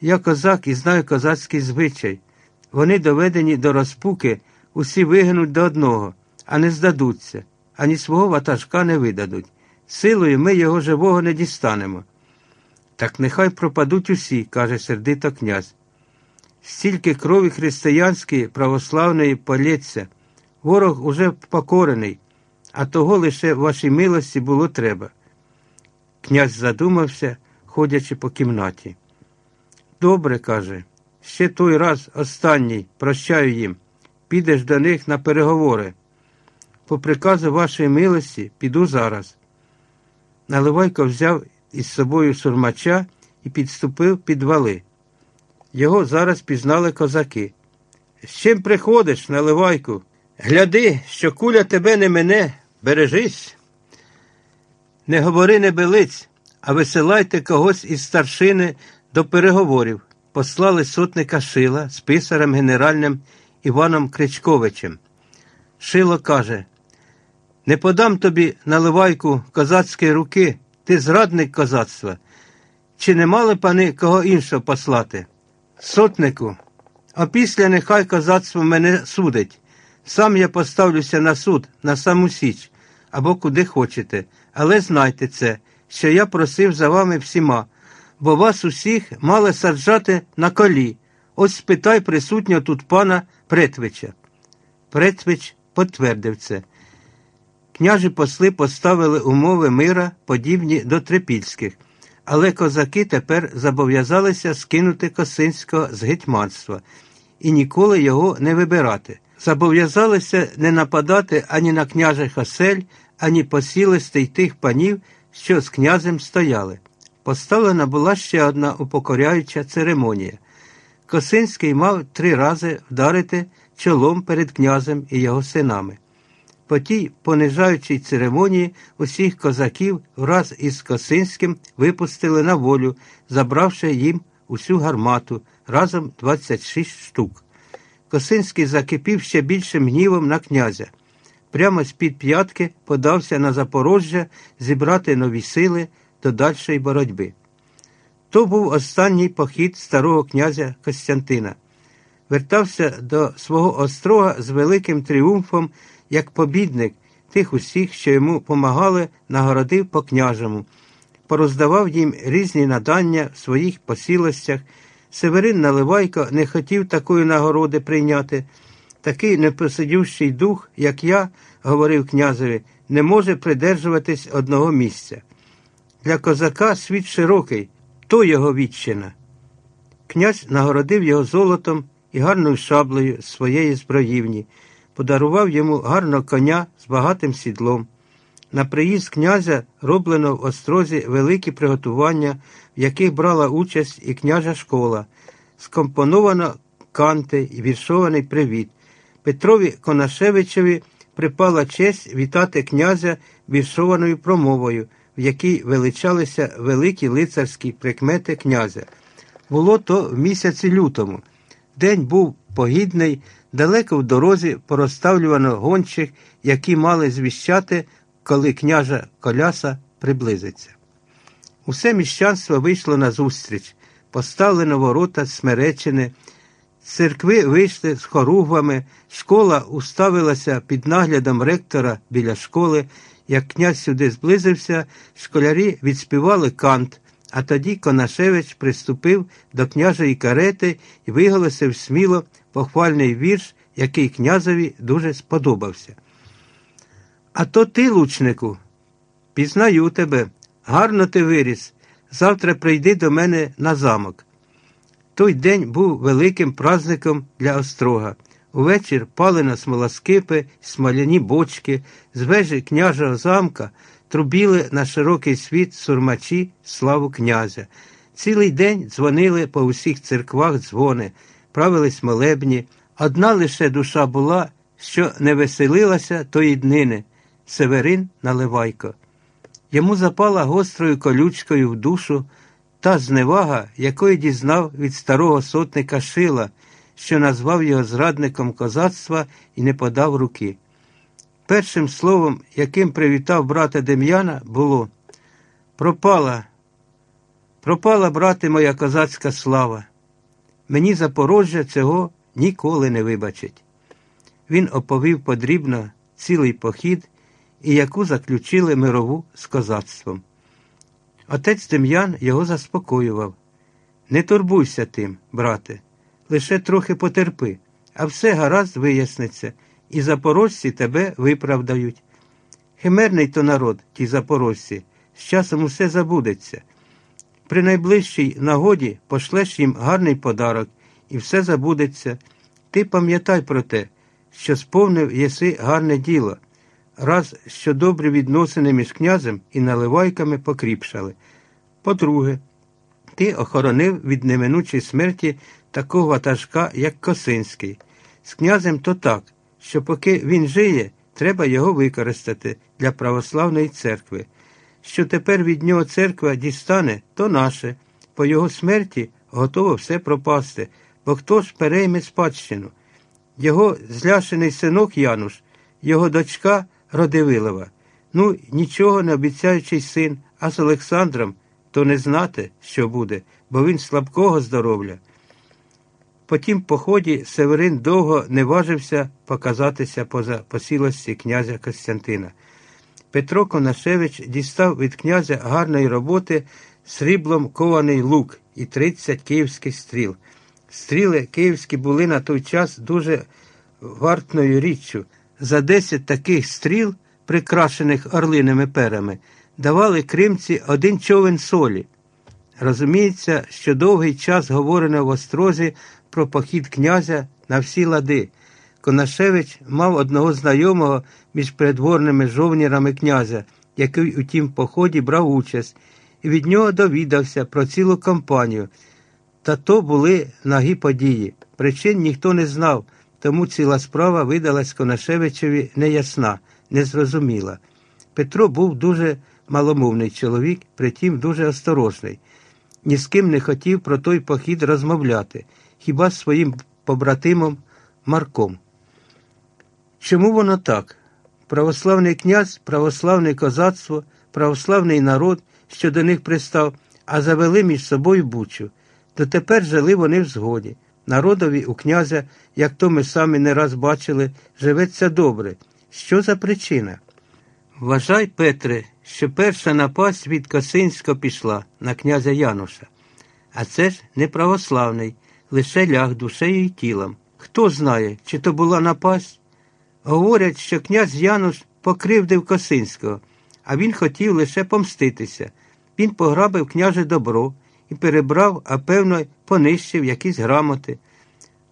я козак і знаю козацький звичай. Вони доведені до розпуки, усі вигинуть до одного, а не здадуться, ані свого ватажка не видадуть. Силою ми його живого не дістанемо. Так нехай пропадуть усі, каже сердито князь. Стільки крові християнської, православної полється. Ворог уже покорений, а того лише вашій милості було треба. Князь задумався, ходячи по кімнаті. Добре, каже, ще той раз останній прощаю їм. Підеш до них на переговори. По приказу вашої милості піду зараз. Наливайко взяв із собою сурмача і підступив під вали. Його зараз пізнали козаки. З чим приходиш, наливайку? Гляди, що куля тебе не мене, бережись. Не говори не белиць, а висилайте когось із старшини до переговорів. Послали сотника Шила з писарем генеральним Іваном Кричковичем. Шило каже: Не подам тобі наливайку козацької руки, ти зрадник козацтва. Чи не мали пани кого іншого послати? Сотнику, а після нехай козацтво мене судить. Сам я поставлюся на суд, на саму Січ або куди хочете, але знайте це, що я просив за вами всіма, бо вас усіх мали саджати на колі. Ось спитай присутнього тут пана Претвича. Претвич потвердив це. Княжі посли поставили умови мира, подібні до трипільських, але козаки тепер зобов'язалися скинути Косинського з гетьманства і ніколи його не вибирати. Зобов'язалися не нападати ані на княжих осель, ані посілистей тих панів, що з князем стояли. Поставлена була ще одна упокоряюча церемонія. Косинський мав три рази вдарити чолом перед князем і його синами. По тій понижаючій церемонії усіх козаків враз із Косинським випустили на волю, забравши їм усю гармату разом 26 штук. Косинський закипів ще більшим гнівом на князя. Прямо з-під п'ятки подався на Запорожжя зібрати нові сили до дальшої боротьби. То був останній похід старого князя Костянтина. Вертався до свого острога з великим тріумфом, як побідник тих усіх, що йому помагали, нагородив по княжому, пороздавав їм різні надання в своїх посілостях. Северин Наливайко не хотів такої нагороди прийняти. Такий непосидющий дух, як я, говорив князеві, не може придержуватись одного місця. Для козака світ широкий, то його відчина. Князь нагородив його золотом і гарною шаблею своєї зброївні, подарував йому гарного коня з багатим сідлом. На приїзд князя роблено в острозі великі приготування, в яких брала участь і княжа школа, скомпоновано канти і віршований привіт. Петрові Конашевичеві припала честь вітати князя віршованою промовою, в якій величалися великі лицарські прикмети князя. Було то в місяці лютому. День був погідний, далеко в дорозі порозставлювано гончих, які мали звіщати, коли княжа коляса приблизиться. Усе міщанство вийшло на зустріч, поставлено ворота Смеречини, церкви вийшли з хоругвами, школа уставилася під наглядом ректора біля школи. Як князь сюди зблизився, школярі відспівали кант, а тоді Конашевич приступив до княжої карети і виголосив сміло похвальний вірш, який князеві дуже сподобався. А то ти, лучнику, пізнаю тебе, гарно ти виріс. Завтра прийди до мене на замок. Той день був великим праздником для острога. Увечір пали на смолоскипи, смоляні бочки, з вежі княжого замка трубіли на широкий світ сурмачі славу князя. Цілий день дзвонили по усіх церквах дзвони, правились молебні. Одна лише душа була, що не веселилася тої днини Северин Наливайко. Йому запала гострою колючкою в душу та зневага, якої дізнав від старого сотника Шила, що назвав його зрадником козацтва і не подав руки. Першим словом, яким привітав брата Дем'яна, було Пропала, пропала, брате, моя козацька слава. Мені Запорожжя цього ніколи не вибачить. Він оповів подрібно цілий похід і яку заключили мирову з козацтвом. Отець Дем'ян його заспокоював. Не турбуйся тим, брате, лише трохи потерпи, а все гаразд виясниться, і запорожці тебе виправдають. Химерний то народ, ті запорожці, з часом усе забудеться. При найближчій нагоді пошлеш їм гарний подарок, і все забудеться. Ти пам'ятай про те, що сповнив єси гарне діло раз що добрі відносини між князем і наливайками покріпшали. По-друге, ти охоронив від неминучої смерті такого ватажка, як Косинський. З князем то так, що поки він жиє, треба його використати для православної церкви. Що тепер від нього церква дістане, то наше. По його смерті готово все пропасти, бо хто ж перейме спадщину? Його зляшений синок Януш, його дочка Родивилова. Ну, нічого не обіцяючий син, а з Олександром то не знати, що буде, бо він слабкого здоров'я. По тім поході Северин довго не важився показатися поза посілості князя Костянтина. Петро Конашевич дістав від князя гарної роботи сріблом кований лук і 30 київських стріл. Стріли київські були на той час дуже вартною річчю. За десять таких стріл, прикрашених орлиними перами, давали кримці один човен солі. Розуміється, що довгий час говорено в острозі про похід князя на всі лади. Конашевич мав одного знайомого між придворними жовнірами князя, який у тім поході брав участь, і від нього довідався про цілу кампанію. Та то були нагі події. Причин ніхто не знав тому ціла справа видалась Конашевичеві неясна, незрозуміла. Петро був дуже маломовний чоловік, притім дуже осторожний. Ні з ким не хотів про той похід розмовляти, хіба з своїм побратимом Марком. Чому воно так? православний князь, православне козацтво, православний народ, що до них пристав, а завели між собою бучу. Дотепер жили вони в згоді. Народові у князя, як то ми самі не раз бачили, живеться добре. Що за причина? Вважай, Петре, що перша напасть від Косинського пішла на князя Януша. А це ж не православний, лише ляг душею і тілом. Хто знає, чи то була напасть? Говорять, що князь Януш покривдив Косинського, а він хотів лише помститися. Він пограбив княже добро і перебрав, а певно, понищив якісь грамоти.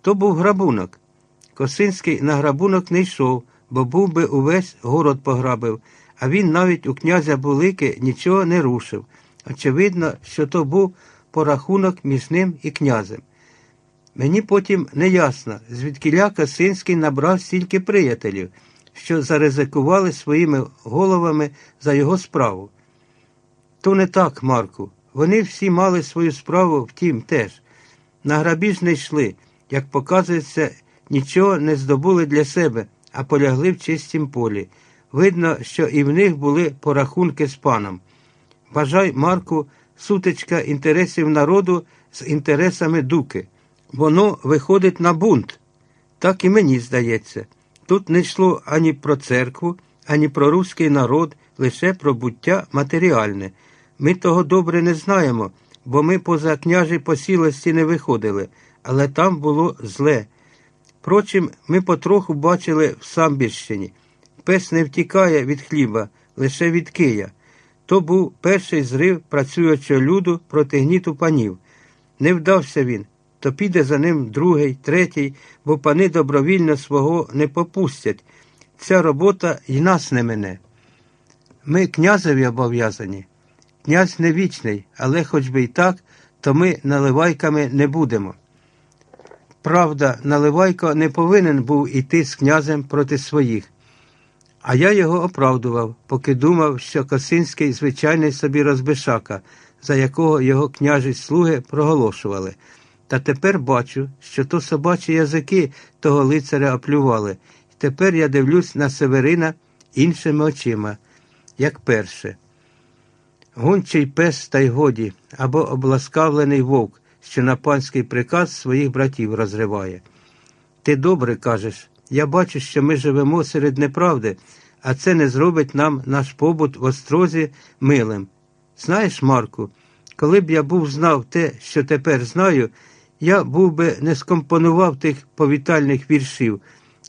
То був грабунок. Косинський на грабунок не йшов, бо був би увесь город пограбив, а він навіть у князя Булики нічого не рушив. Очевидно, що то був порахунок між ним і князем. Мені потім не ясно, звідкіля Косинський набрав стільки приятелів, що заризикували своїми головами за його справу. То не так, Марку. Вони всі мали свою справу, втім теж. На грабіж не йшли, як показується, нічого не здобули для себе, а полягли в чистім полі. Видно, що і в них були порахунки з паном. Бажай, Марку, сутичка інтересів народу з інтересами дуки. Воно виходить на бунт. Так і мені здається. Тут не йшло ані про церкву, ані про руський народ, лише про буття матеріальне. Ми того добре не знаємо, бо ми поза княжі посілості не виходили, але там було зле. Впрочем, ми потроху бачили в Самбірщині. Пес не втікає від хліба, лише від кия. То був перший зрив працюючого люду проти гніту панів. Не вдався він, то піде за ним другий, третій, бо пани добровільно свого не попустять. Ця робота й нас не мине. Ми князеві обов'язані. Князь не вічний, але хоч би й так, то ми наливайками не будемо. Правда, наливайко не повинен був іти з князем проти своїх. А я його оправдував, поки думав, що Косинський звичайний собі розбишака, за якого його княжі слуги проголошували. Та тепер бачу, що то собачі язики того лицаря оплювали, і тепер я дивлюсь на Северина іншими очима, як перше. Гончий пес та й годі, або обласкавлений вовк, що на панський приказ своїх братів розриває. Ти добре кажеш, я бачу, що ми живемо серед неправди, а це не зробить нам наш побут в острозі милим. Знаєш, Марку, коли б я був знав те, що тепер знаю, я був би не скомпонував тих повітальних віршів,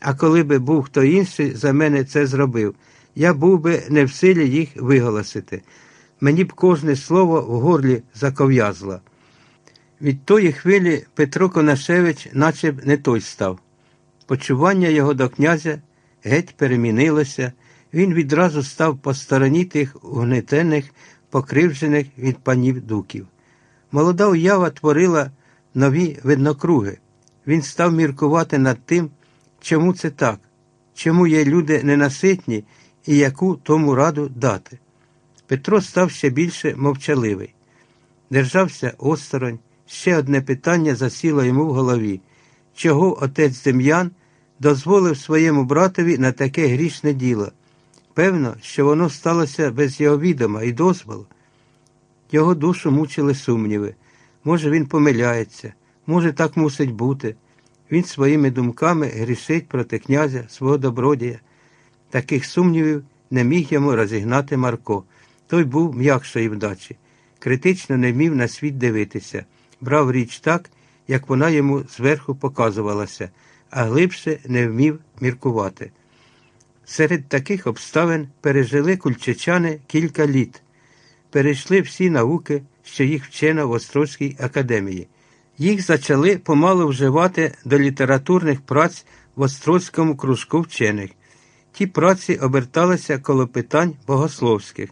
а коли би був хто інший за мене це зробив, я був би не в силі їх виголосити. Мені б кожне слово в горлі заков'язло. Від тої хвилі Петро Конашевич наче б не той став. Почування його до князя геть перемінилося, він відразу став по угнетених, покривджених від панів дуків. Молода уява творила нові виднокруги. Він став міркувати над тим, чому це так, чому є люди ненаситні і яку тому раду дати. Петро став ще більше мовчаливий. Держався осторонь, ще одне питання засіло йому в голові чого отець Дем'ян дозволив своєму братові на таке грішне діло. Певно, що воно сталося без його відома і дозволу. Його душу мучили сумніви. Може, він помиляється, може, так мусить бути. Він своїми думками грішить проти князя свого добродія. Таких сумнівів не міг йому розігнати Марко. Той був м'якшої вдачі, критично не вмів на світ дивитися, брав річ так, як вона йому зверху показувалася, а глибше не вмів міркувати. Серед таких обставин пережили кульчичани кілька літ, перейшли всі науки, що їх вчено в Острозькій академії. Їх почали помалу вживати до літературних праць в Острозькому кружку вчених. Ті праці оберталися коло питань богословських.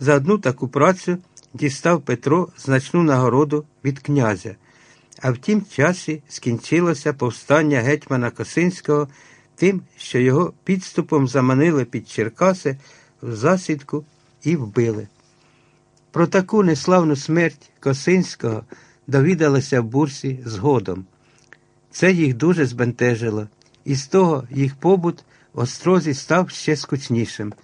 За одну таку працю дістав Петро значну нагороду від князя. А в тім часі скінчилося повстання гетьмана Косинського тим, що його підступом заманили під Черкаси в засідку і вбили. Про таку неславну смерть Косинського довідалася в бурсі згодом. Це їх дуже збентежило, і з того їх побут в острозі став ще скучнішим.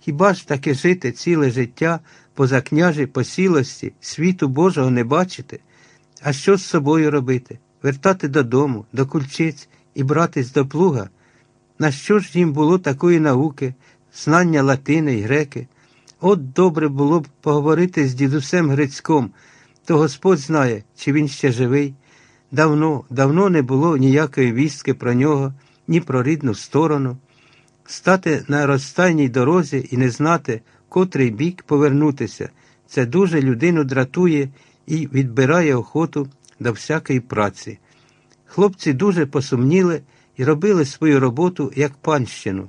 Хіба ж таки жити ціле життя поза княжі посілості, світу Божого не бачити? А що з собою робити? Вертати додому, до кульчиць і братись до плуга? На що ж їм було такої науки, знання латини й греки? От добре було б поговорити з дідусем Грицьком, то Господь знає, чи він ще живий. Давно, давно не було ніякої вістки про нього, ні про рідну сторону. Стати на розстайній дорозі і не знати, котрий бік повернутися, це дуже людину дратує і відбирає охоту до всякої праці. Хлопці дуже посумніли і робили свою роботу як панщину.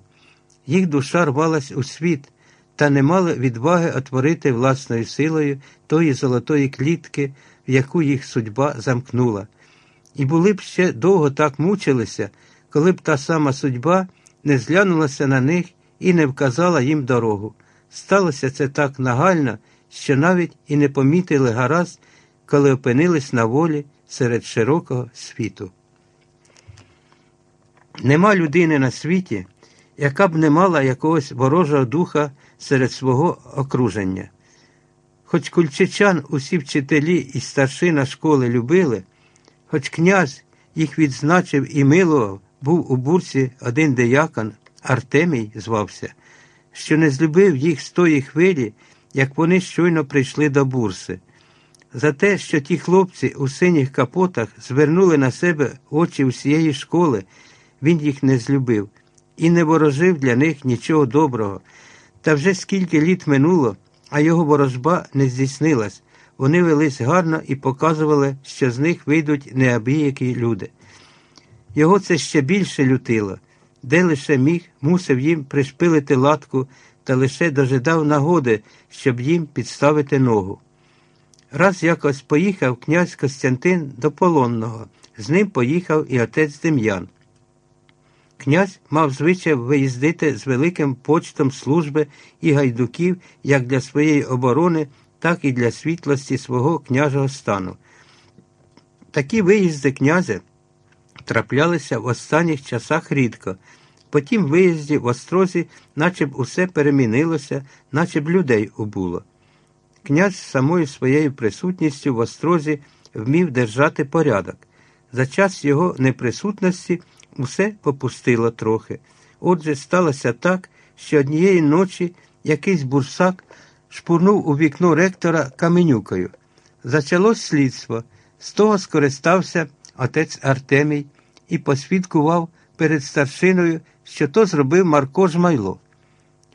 Їх душа рвалась у світ, та не мали відваги отворити власною силою тої золотої клітки, в яку їх судьба замкнула. І були б ще довго так мучилися, коли б та сама судьба не зглянулася на них і не вказала їм дорогу. Сталося це так нагально, що навіть і не помітили гаразд, коли опинились на волі серед широкого світу. Нема людини на світі, яка б не мала якогось ворожого духа серед свого окруження. Хоч кульчичан усі вчителі і старшина школи любили, хоч князь їх відзначив і милував, був у бурсі один деякон, Артемій звався, що не злюбив їх з тої хвилі, як вони щойно прийшли до бурси. За те, що ті хлопці у синіх капотах звернули на себе очі усієї школи, він їх не злюбив і не ворожив для них нічого доброго. Та вже скільки літ минуло, а його ворожба не здійснилась. Вони велись гарно і показували, що з них вийдуть неабиякі люди. Його це ще більше лютило, де лише міг, мусив їм пришпилити латку та лише дожидав нагоди, щоб їм підставити ногу. Раз якось поїхав князь Костянтин до Полонного, з ним поїхав і отець Дем'ян. Князь мав звичай виїздити з великим почтом служби і гайдуків як для своєї оборони, так і для світлості свого княжого стану. Такі виїзди князя траплялися в останніх часах рідко. По тім виїзді в острозі, наче б усе перемінилося, наче б людей убуло. Князь самою своєю присутністю в острозі вмів держати порядок. За час його неприсутності усе попустило трохи. Отже, сталося так, що однієї ночі якийсь бурсак шпурнув у вікно ректора каменюкою. Зачалось слідство. З того скористався отець Артемій і посвідкував перед старшиною, що то зробив Марко Жмайло.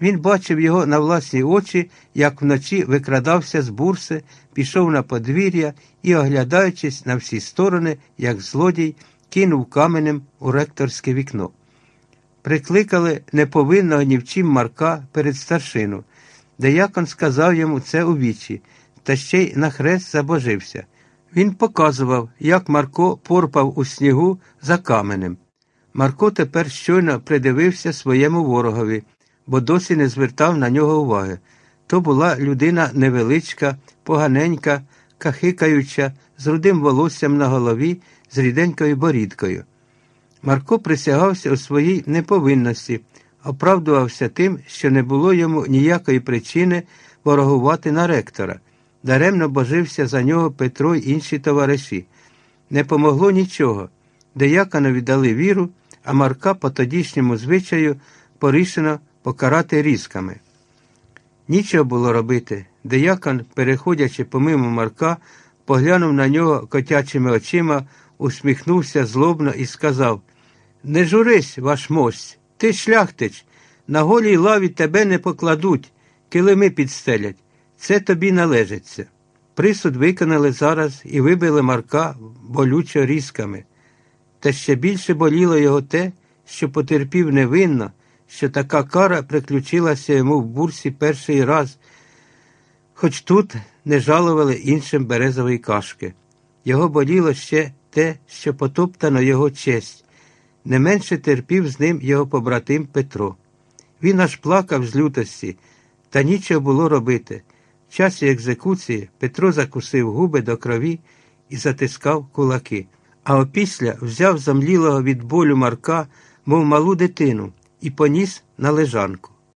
Він бачив його на власні очі, як вночі викрадався з бурси, пішов на подвір'я і, оглядаючись на всі сторони, як злодій, кинув каменем у ректорське вікно. Прикликали неповинного ні в чим Марка перед старшину. Деякон сказав йому це у вічі, та ще й на хрест забожився. Він показував, як Марко порпав у снігу за каменем. Марко тепер щойно придивився своєму ворогові, бо досі не звертав на нього уваги. То була людина невеличка, поганенька, кахикаюча, з рудим волоссям на голові, з ріденькою борідкою. Марко присягався у своїй неповинності, оправдувався тим, що не було йому ніякої причини ворогувати на ректора. Даремно божився за нього Петро й інші товариші. Не помогло нічого. Деяканові дали віру, а Марка по тодішньому звичаю порішено покарати різками. Нічого було робити. Деякон, переходячи помимо Марка, поглянув на нього котячими очима, усміхнувся злобно і сказав Не журись, ваш мость, ти шляхтич, на голій лаві тебе не покладуть, килими підстелять. Це тобі належиться. Присуд виконали зараз і вибили Марка болючо різками. Та ще більше боліло його те, що потерпів невинно, що така кара приключилася йому в бурсі перший раз, хоч тут не жалували іншим березової кашки. Його боліло ще те, що потоптано його честь. Не менше терпів з ним його побратим Петро. Він аж плакав з лютості, та нічого було робити. Часі екзекуції Петро закусив губи до крові і затискав кулаки, а опісля взяв замлілого від болю Марка, мов малу дитину, і поніс на лежанку.